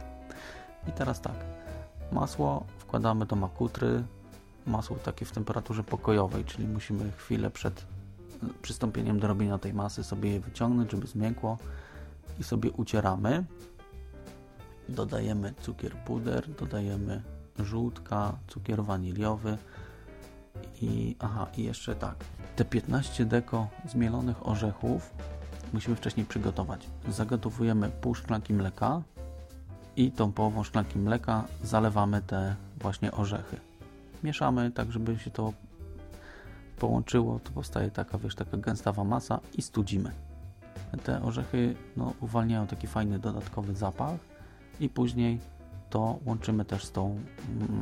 I teraz tak. Masło wkładamy do makutry. Masło takie w temperaturze pokojowej, czyli musimy chwilę przed y, przystąpieniem do robienia tej masy sobie je wyciągnąć, żeby zmiękło i sobie ucieramy. Dodajemy cukier puder, dodajemy żółtka, cukier waniliowy i aha, i jeszcze tak. Te 15 deko zmielonych orzechów musimy wcześniej przygotować. Zagotowujemy pół szklanki mleka i tą połową szklanki mleka zalewamy te właśnie orzechy. Mieszamy tak, żeby się to połączyło, to powstaje taka, wiesz, taka gęstawa masa i studzimy. Te orzechy no, uwalniają taki fajny dodatkowy zapach i później to łączymy też z tą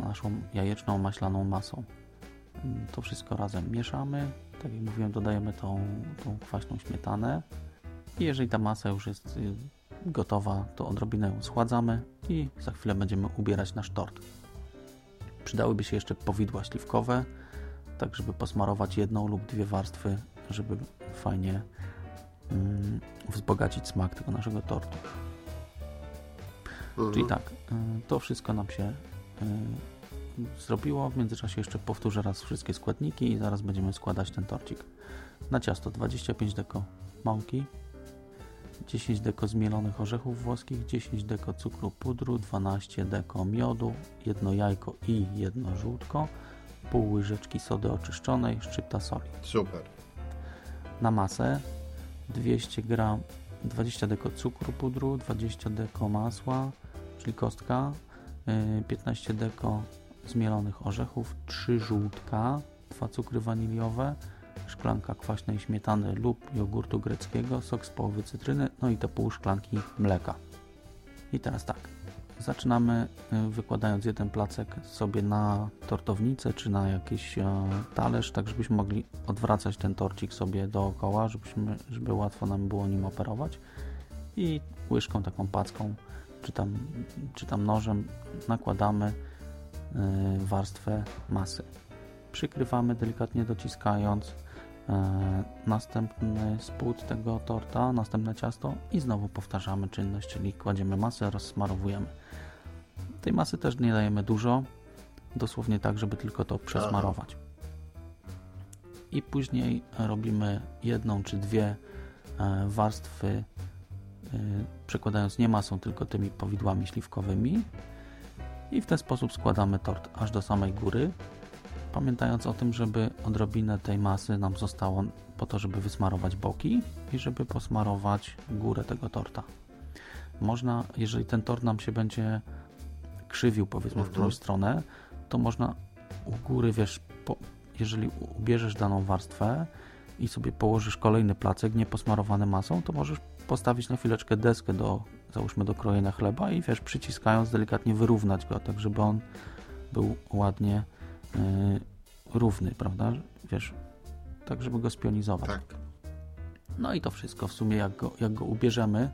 naszą jajeczną, maślaną masą. To wszystko razem mieszamy. Tak jak mówiłem, dodajemy tą, tą kwaśną śmietanę. I jeżeli ta masa już jest y, gotowa, to odrobinę ją schładzamy i za chwilę będziemy ubierać nasz tort. Przydałyby się jeszcze powidła śliwkowe, tak żeby posmarować jedną lub dwie warstwy, żeby fajnie mm, wzbogacić smak tego naszego tortu. Mhm. Czyli tak, y, to wszystko nam się y, zrobiło. W międzyczasie jeszcze powtórzę raz wszystkie składniki i zaraz będziemy składać ten torcik. Na ciasto 25 deko mąki, 10 deko zmielonych orzechów włoskich, 10 deko cukru pudru, 12 deko miodu, jedno jajko i jedno żółtko, pół łyżeczki sody oczyszczonej, szczypta soli. Super. Na masę 200 gram, 20 deko cukru pudru, 20 deko masła, czyli kostka, yy, 15 deko zmielonych orzechów, 3 żółtka, 2 cukry waniliowe, szklanka kwaśnej śmietany lub jogurtu greckiego, sok z połowy cytryny, no i te pół szklanki mleka. I teraz tak, zaczynamy y, wykładając jeden placek sobie na tortownicę czy na jakiś e, talerz, tak żebyśmy mogli odwracać ten torcik sobie dookoła, żebyśmy, żeby łatwo nam było nim operować i łyżką taką packą czy tam, czy tam nożem nakładamy y, warstwę masy. Przykrywamy delikatnie dociskając e, następny spód tego torta, następne ciasto i znowu powtarzamy czynność, czyli kładziemy masę, rozsmarowujemy. Tej masy też nie dajemy dużo, dosłownie tak, żeby tylko to przesmarować. I później robimy jedną czy dwie e, warstwy, przekładając nie masą, tylko tymi powidłami śliwkowymi i w ten sposób składamy tort aż do samej góry, pamiętając o tym, żeby odrobinę tej masy nam zostało po to, żeby wysmarować boki i żeby posmarować górę tego torta. Można, jeżeli ten tort nam się będzie krzywił powiedzmy w Mhm. którąś stronę, to można u góry, wiesz, po, jeżeli ubierzesz daną warstwę i sobie położysz kolejny placek nieposmarowany masą, to możesz postawić na chwileczkę deskę do, załóżmy do krojenia chleba i wiesz, przyciskając delikatnie wyrównać go, tak żeby on był ładnie yy, równy, prawda? Wiesz, tak żeby go spionizować. Tak. No i to wszystko w sumie, jak go, jak go ubierzemy,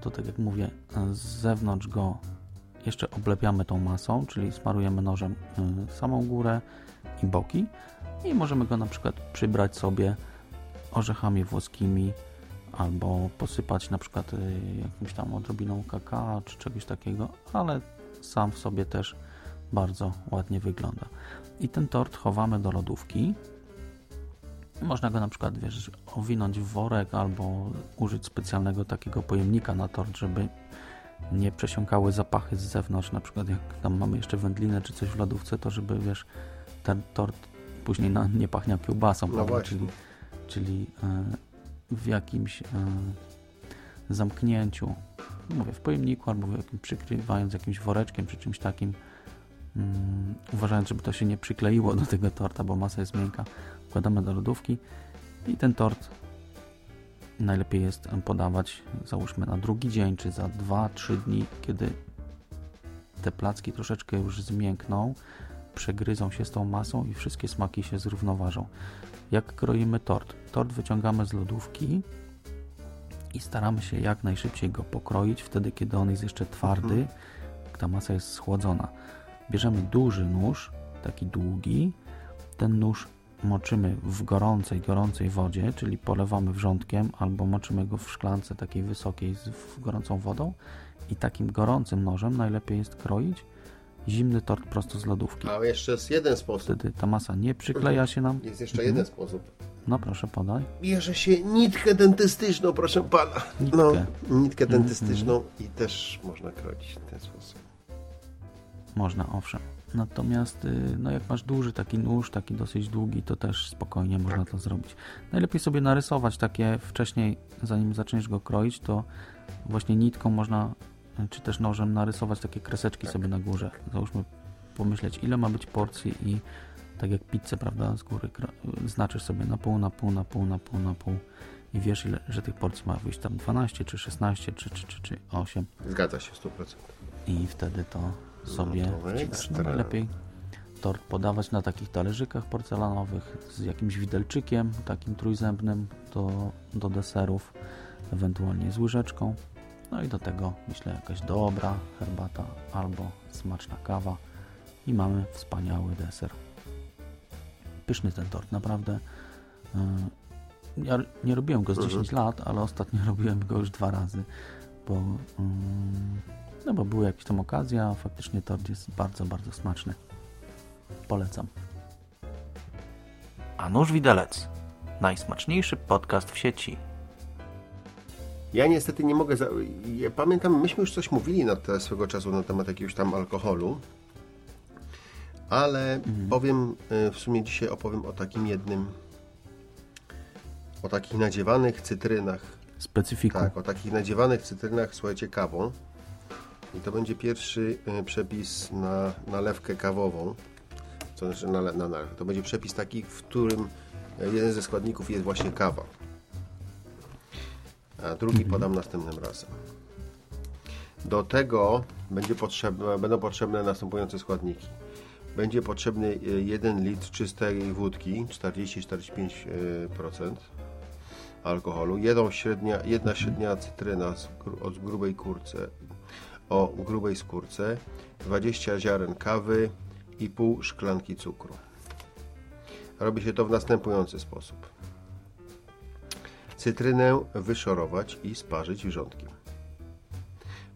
to tak jak mówię, z zewnątrz go jeszcze oblepiamy tą masą, czyli smarujemy nożem y, samą górę i boki i możemy go na przykład przybrać sobie orzechami włoskimi albo posypać na przykład y, jakimś tam odrobiną kakao czy czegoś takiego, ale sam w sobie też bardzo ładnie wygląda. I ten tort chowamy do lodówki Można go na przykład, wiesz, owinąć w worek albo użyć specjalnego takiego pojemnika na tort, żeby nie przesiąkały zapachy z zewnątrz, na przykład jak tam mamy jeszcze wędlinę czy coś w lodówce, to żeby, wiesz, ten tort później na, nie pachniał kiełbasą, No. Czyli, czyli e, w jakimś e, zamknięciu, mówię, w pojemniku albo w jakim, przykrywając jakimś woreczkiem czy czymś takim, mm, uważając, żeby to się nie przykleiło do tego torta, bo masa jest miękka, wkładamy do lodówki i ten tort najlepiej jest podawać, załóżmy na drugi dzień, czy za 2-3 dni, kiedy te placki troszeczkę już zmiękną, przegryzą się z tą masą i wszystkie smaki się zrównoważą. Jak kroimy tort? Tort wyciągamy z lodówki i staramy się jak najszybciej go pokroić, wtedy kiedy on jest jeszcze twardy, ta masa jest schłodzona. Bierzemy duży nóż, taki długi, ten nóż moczymy w gorącej, gorącej wodzie, czyli polewamy wrzątkiem albo moczymy go w szklance takiej wysokiej z gorącą wodą i takim gorącym nożem najlepiej jest kroić zimny tort prosto z lodówki. A jeszcze jest jeden sposób. Wtedy ta masa nie przykleja się nam. Jest jeszcze Mhm. jeden sposób. No proszę podaj. Bierze się nitkę dentystyczną, proszę pana. Nitkę. No, nitkę dentystyczną i też można kroić w ten sposób. Można, owszem. Natomiast, y, no jak masz duży taki nóż, taki dosyć długi, to też spokojnie można to zrobić. Najlepiej sobie narysować takie wcześniej, zanim zaczniesz go kroić, to właśnie nitką można, czy też nożem narysować takie kreseczki sobie na górze. Załóżmy, pomyśleć, ile ma być porcji i tak jak pizzę, prawda, z góry znaczysz sobie na pół, na pół, na pół, na pół, na pół i wiesz, ile, że tych porcji ma wyjść tam 12, czy 16, czy, czy, czy, czy 8 Zgadza się, 100%. i wtedy to sobie no, najlepiej tort podawać na takich talerzykach porcelanowych z jakimś widelczykiem takim trójzębnym do, do deserów, ewentualnie z łyżeczką. No i do tego myślę jakaś dobra herbata albo smaczna kawa i mamy wspaniały deser. Pyszny ten tort, naprawdę. Yy, Ja nie robiłem go z 10 lat, ale ostatnio robiłem go już dwa razy, bo mm, no bo były jakieś tam okazje, a faktycznie tort jest bardzo, bardzo smaczny. Polecam. A nóż widelec. Najsmaczniejszy podcast w sieci. Ja niestety nie mogę. Za... Ja pamiętam, myśmy już coś mówili na te swego czasu na temat jakiegoś tam alkoholu, ale powiem, y, w sumie dzisiaj opowiem o takim jednym, o takich nadziewanych cytrynach. Specyfiku. Tak, o takich nadziewanych cytrynach, słuchajcie, kawą. I to będzie pierwszy y, przepis na nalewkę kawową. Co znaczy na, na, na, to będzie przepis taki, w którym y, jeden ze składników jest właśnie kawa. A drugi podam następnym razem. Do tego będzie potrzebne, będą potrzebne następujące składniki. Będzie potrzebny y, 1 litr czystej wódki, 40-45% alkoholu, jedną średnia, jedna średnia cytryna z, gru- o grubej kurce, o grubej skórce, 20 ziaren kawy i pół szklanki cukru. Robi się to w następujący sposób. Cytrynę wyszorować i sparzyć wrzątkiem.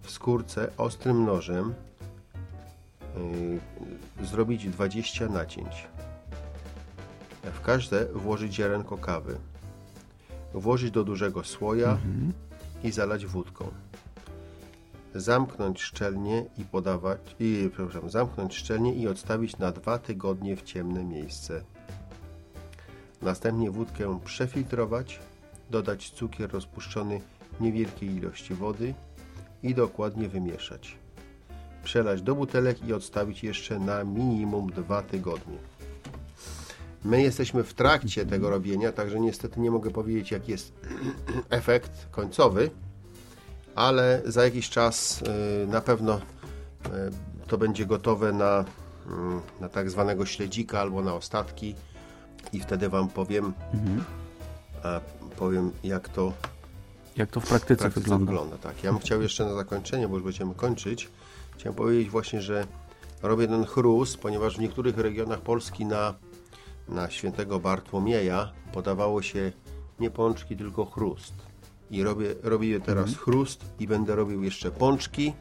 W skórce ostrym nożem yy, zrobić 20 nacięć. W każde włożyć ziarenko kawy. Włożyć do dużego słoja i zalać wódką. Zamknąć szczelnie i podawać, i, przepraszam, zamknąć szczelnie i odstawić na dwa tygodnie w ciemne miejsce. Następnie wódkę przefiltrować, dodać cukier rozpuszczony niewielkiej ilości wody i dokładnie wymieszać. Przelać do butelek i odstawić jeszcze na minimum dwa tygodnie. My jesteśmy w trakcie tego robienia, także niestety nie mogę powiedzieć, jaki jest efekt końcowy, ale za jakiś czas y, na pewno y, to będzie gotowe na, mm, na tak zwanego śledzika albo na ostatki i wtedy Wam powiem, a powiem jak to Jak to w w praktyce, praktyce wygląda? wygląda. Tak. Ja bym chciał jeszcze na zakończenie, bo już będziemy kończyć, chciałem powiedzieć właśnie, że robię ten chrust, ponieważ w niektórych regionach Polski na, na świętego Bartłomieja podawało się nie pączki, tylko chrust. I robię, robię teraz chrust i będę robił jeszcze pączki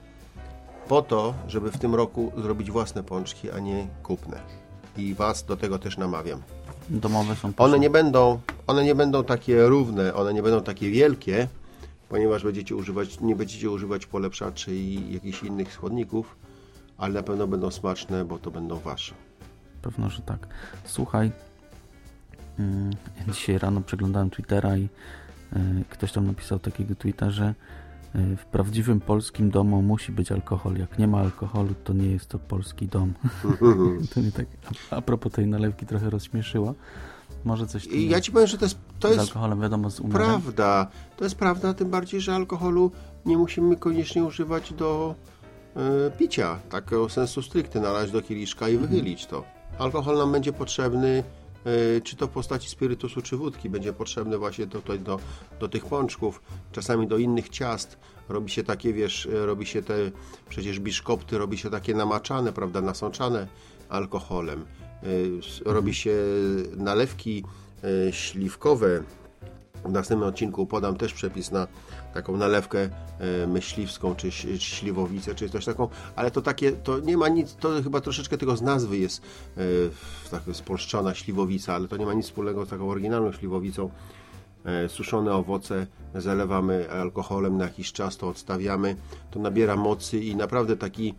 po to, żeby w tym roku zrobić własne pączki, a nie kupne. I Was do tego też namawiam. Domowe są One pyszne. nie będą one nie będą takie równe, one nie będą takie wielkie, ponieważ będziecie używać, nie będziecie używać polepszaczy i jakichś innych składników, ale na pewno będą smaczne, bo to będą wasze. Pewno, że tak. Słuchaj, mm, dzisiaj rano przeglądałem Twittera i y, ktoś tam napisał takiego tweeta, że y, w prawdziwym polskim domu musi być alkohol. Jak nie ma alkoholu, to nie jest to polski dom. to mnie tak a, a propos tej nalewki trochę rozśmieszyła. Może coś I ja ci powiem, że to jest, to z jest alkoholem, wiadomo, z prawda. To jest prawda, tym bardziej, że alkoholu nie musimy koniecznie używać do e, picia. Takiego sensu stricte, nalać do kieliszka i wychylić to. Alkohol nam będzie potrzebny, e, czy to w postaci spirytusu, czy wódki, będzie potrzebny właśnie do, do, do, do tych pączków, czasami do innych ciast. Robi się takie, wiesz, e, robi się te, przecież biszkopty robi się takie namaczane, prawda, nasączane alkoholem. E, Robi się nalewki e, śliwkowe, w następnym odcinku podam też przepis na taką nalewkę e, myśliwską, czy, śliwowicę, czy coś taką, ale to takie, to nie ma nic, to chyba troszeczkę tego z nazwy jest e, tak spolszczona śliwowica, ale to nie ma nic wspólnego z taką oryginalną śliwowicą. Suszone owoce zalewamy alkoholem na jakiś czas, to odstawiamy, to nabiera mocy i naprawdę taki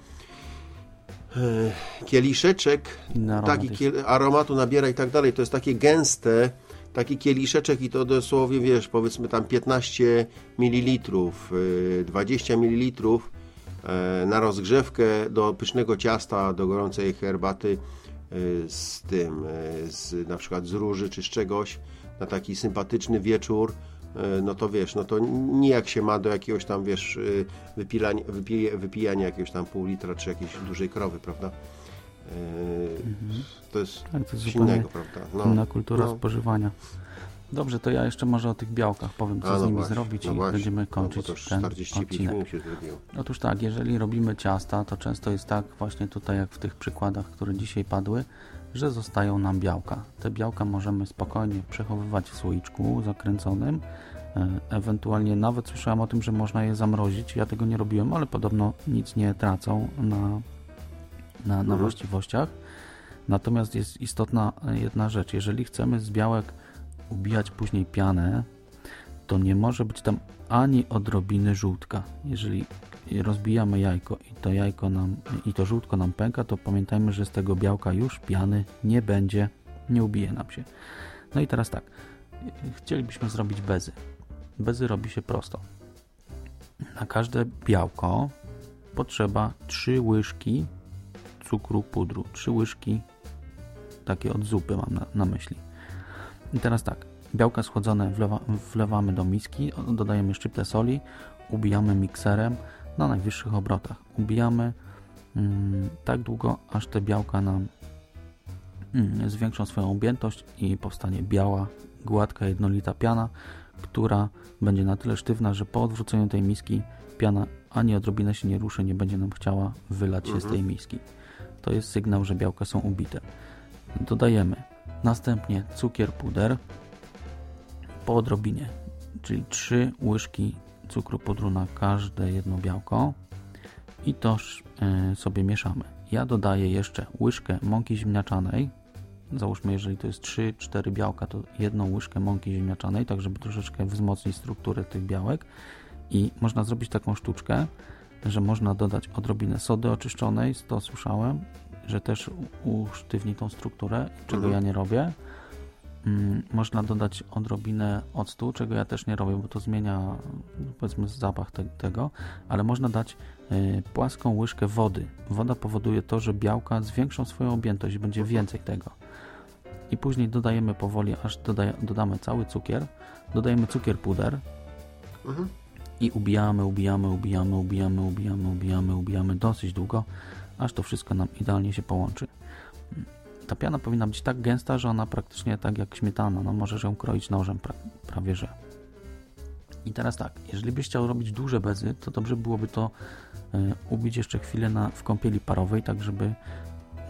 kieliszeczek, Inny aromat taki kiel, aromatu nabiera i tak dalej. To jest takie gęste, taki kieliszeczek i to dosłownie, wiesz, powiedzmy tam 15 ml, y, 20 ml e, na rozgrzewkę do pysznego ciasta, do gorącej herbaty y, z tym, y, z, na przykład z róży czy z czegoś, na taki sympatyczny wieczór. Y, No to wiesz, no to nijak się ma do jakiegoś tam, wiesz, y, wypilania, wypijania jakiegoś tam pół litra czy jakiejś dużej krowy, prawda? Y, To jest Tak, to jest innego, prawda? No, inna kultura no. spożywania. Dobrze, to ja jeszcze może o tych białkach powiem, co A, z no nimi właśnie, zrobić no i właśnie. będziemy No, kończyć już ten 45 odcinek. Otóż tak, jeżeli robimy ciasta, to często jest tak, właśnie tutaj jak w tych przykładach, które dzisiaj padły, że zostają nam białka. Te białka możemy spokojnie przechowywać w słoiczku zakręconym. E, Ewentualnie nawet słyszałem o tym, że można je zamrozić. Ja tego nie robiłem, ale podobno nic nie tracą na, na, na Mhm. właściwościach. Natomiast jest istotna jedna rzecz. Jeżeli chcemy z białek ubijać później pianę, to nie może być tam ani odrobiny żółtka. Jeżeli rozbijamy jajko i to jajko nam i to żółtko nam pęka, to pamiętajmy, że z tego białka już piany nie będzie, nie ubije nam się. No i teraz tak, chcielibyśmy zrobić bezy. Bezy robi się prosto. Na każde białko potrzeba 3 łyżki cukru pudru. 3 łyżki takie od zupy mam na, na myśli. I teraz tak, białka schłodzone wlewa, wlewamy do miski, dodajemy szczyptę soli, ubijamy mikserem na najwyższych obrotach. Ubijamy mm, tak długo, aż te białka nam mm, zwiększą swoją objętość i powstanie biała, gładka, jednolita piana, która będzie na tyle sztywna, że po odwróceniu tej miski piana ani odrobinę się nie ruszy, nie będzie nam chciała wylać się z tej miski. To jest sygnał, że białka są ubite. Dodajemy następnie cukier puder po odrobinie, czyli 3 łyżki cukru pudru na każde jedno białko i to e, sobie mieszamy. Ja dodaję jeszcze łyżkę mąki ziemniaczanej. Załóżmy, jeżeli to jest 3-4 białka, to jedną łyżkę mąki ziemniaczanej, tak żeby troszeczkę wzmocnić strukturę tych białek. I można zrobić taką sztuczkę, że można dodać odrobinę sody oczyszczonej, to słyszałem, że też usztywni tą strukturę, czego ja nie robię. Mm, Można dodać odrobinę octu, czego ja też nie robię, bo to zmienia powiedzmy zapach te, tego, ale można dać y, płaską łyżkę wody. Woda powoduje to, że białka zwiększą swoją objętość będzie więcej tego. I później dodajemy powoli, aż dodaje, dodamy cały cukier, dodajemy cukier puder Mhm. i ubijamy, ubijamy, ubijamy, ubijamy, ubijamy, ubijamy, ubijamy dosyć długo, aż to wszystko nam idealnie się połączy. Ta piana powinna być tak gęsta, że ona praktycznie tak jak śmietana, no możesz ją kroić nożem pra, prawie że. I teraz tak, jeżeli byś chciał robić duże bezy, to dobrze byłoby to e, ubić jeszcze chwilę na, w kąpieli parowej, tak żeby,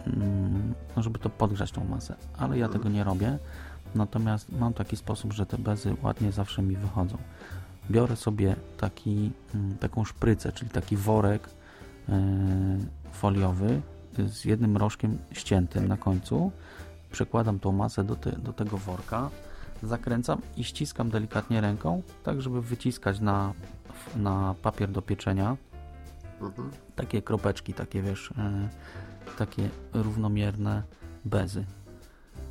mm, no żeby to podgrzać tą masę. Ale ja tego nie robię, natomiast mam taki sposób, że te bezy ładnie zawsze mi wychodzą. Biorę sobie taki, mm, taką szprycę, czyli taki worek e, foliowy z jednym rożkiem ściętym na końcu. Przekładam tą masę do, te, do tego worka. Zakręcam i ściskam delikatnie ręką, tak żeby wyciskać na, na papier do pieczenia Mhm. takie kropeczki, takie wiesz, e, takie równomierne bezy.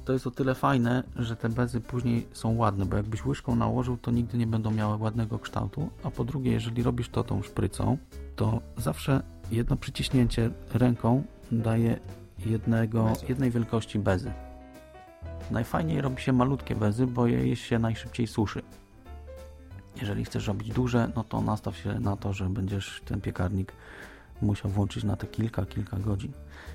To jest o tyle fajne, że te bezy później są ładne, bo jakbyś łyżką nałożył, to nigdy nie będą miały ładnego kształtu, a po drugie, jeżeli robisz to tą szprycą, to zawsze jedno przyciśnięcie ręką daje jednego, jednej wielkości bezy. Najfajniej robi się malutkie bezy, bo je się najszybciej suszy. Jeżeli chcesz robić duże, no to nastaw się na to, że będziesz ten piekarnik musiał włączyć na te kilka, kilka godzin.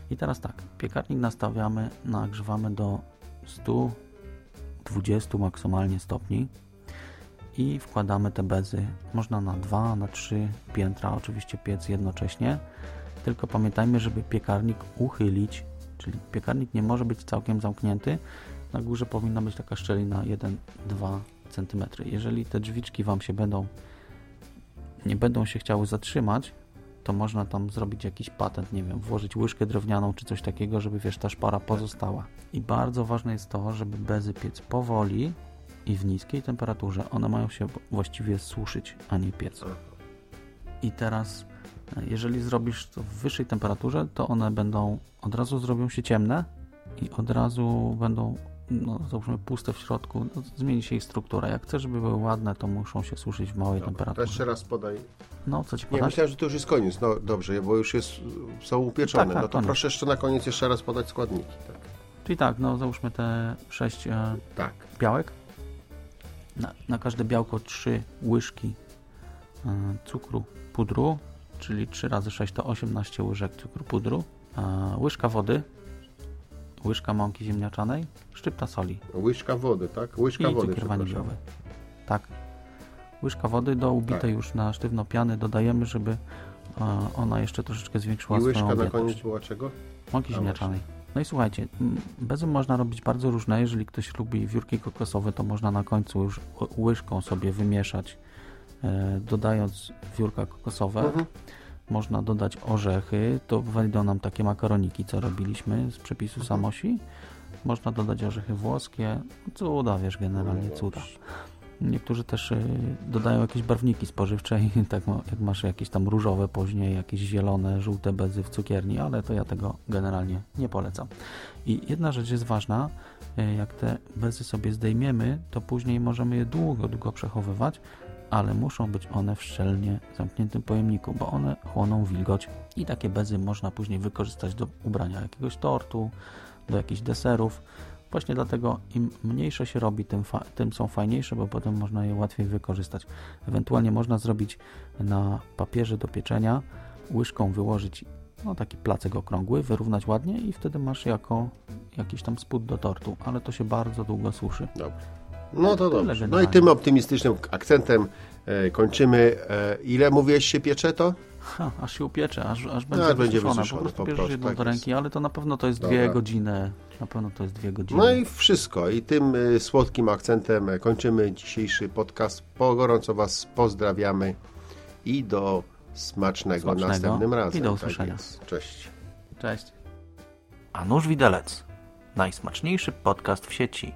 I teraz tak, piekarnik nastawiamy, nagrzewamy do 120 maksymalnie stopni i wkładamy te bezy. Można na 2, na 3 piętra, oczywiście piec jednocześnie. Tylko pamiętajmy, żeby piekarnik uchylić, czyli piekarnik nie może być całkiem zamknięty. Na górze powinna być taka szczelina 1-2 cm. Jeżeli te drzwiczki Wam się będą nie będą się chciały zatrzymać, to można tam zrobić jakiś patent, nie wiem, włożyć łyżkę drewnianą czy coś takiego, żeby wiesz, ta szpara pozostała. I bardzo ważne jest to, żeby bezy piec powoli i w niskiej temperaturze. One mają się właściwie suszyć, a nie piec. I teraz, jeżeli zrobisz to w wyższej temperaturze, to one będą, od razu zrobią się ciemne i od razu będą, no załóżmy, puste w środku. No, zmieni się ich struktura. Jak chcesz, żeby były ładne, to muszą się suszyć w małej temperaturze. jeszcze raz podaj. No, co ci Nie, podać? myślałem, że to już jest koniec. No dobrze, bo już jest, są upieczone. Tak, tak, no to koniec. proszę jeszcze na koniec jeszcze raz podać składniki. Tak. Czyli tak, no załóżmy te 6 e, tak. białek. Na, na każde białko 3 łyżki e, cukru pudru, czyli 3 razy 6 to 18 łyżek cukru pudru, e, łyżka wody, łyżka mąki ziemniaczanej, szczypta soli Łyżka wody, tak? Łyżka i wody, cukier waniliowy. Tak. Łyżka wody do ubitej Tak. już na sztywno piany dodajemy, żeby e, ona jeszcze troszeczkę zwiększyła I łyżka swoją na koniec była czego? Mąki A, ziemniaczanej. No i słuchajcie, m, bezy można robić bardzo różne. Jeżeli ktoś lubi wiórki kokosowe, to można na końcu już łyżką sobie wymieszać, dodając wiórka kokosowe. Mhm. Można dodać orzechy, to wejdą nam takie makaroniki, co robiliśmy z przepisu Mhm. Samosi. Można dodać orzechy włoskie, cuda, wiesz, generalnie No cuda. Niektórzy też y, dodają jakieś barwniki spożywcze tak ma- jak masz jakieś tam różowe później, jakieś zielone, żółte bezy w cukierni, ale to ja tego generalnie nie polecam. I jedna rzecz jest ważna, y, jak te bezy sobie zdejmiemy, to później możemy je długo, długo przechowywać, ale muszą być one w szczelnie zamkniętym pojemniku, bo one chłoną wilgoć i takie bezy można później wykorzystać do ubrania jakiegoś tortu, do jakichś deserów. Właśnie dlatego im mniejsze się robi, tym, tym są fajniejsze, bo potem można je łatwiej wykorzystać. Ewentualnie można zrobić na papierze do pieczenia, łyżką wyłożyć no, taki placek okrągły, wyrównać ładnie i wtedy masz jako jakiś tam spód do tortu, ale to się bardzo długo suszy. Dobrze. No to dobrze. No i tym optymistycznym akcentem e, kończymy. E, ile mówiłeś się piecze to? Ha, aż się upiecze, aż, aż będzie, aż będzie wysuszone. Po prostu po bierzesz prostu, jedną tak do jest. ręki, ale to na pewno to jest Dobra. dwie godziny. Na pewno to jest dwie godziny. No i wszystko. I tym e, słodkim akcentem e, kończymy dzisiejszy podcast. Po gorąco Was pozdrawiamy i do smacznego, Smacznego następnym razem. i do Tak usłyszenia. jest. Cześć. Cześć. A nóż widelec. Najsmaczniejszy podcast w sieci.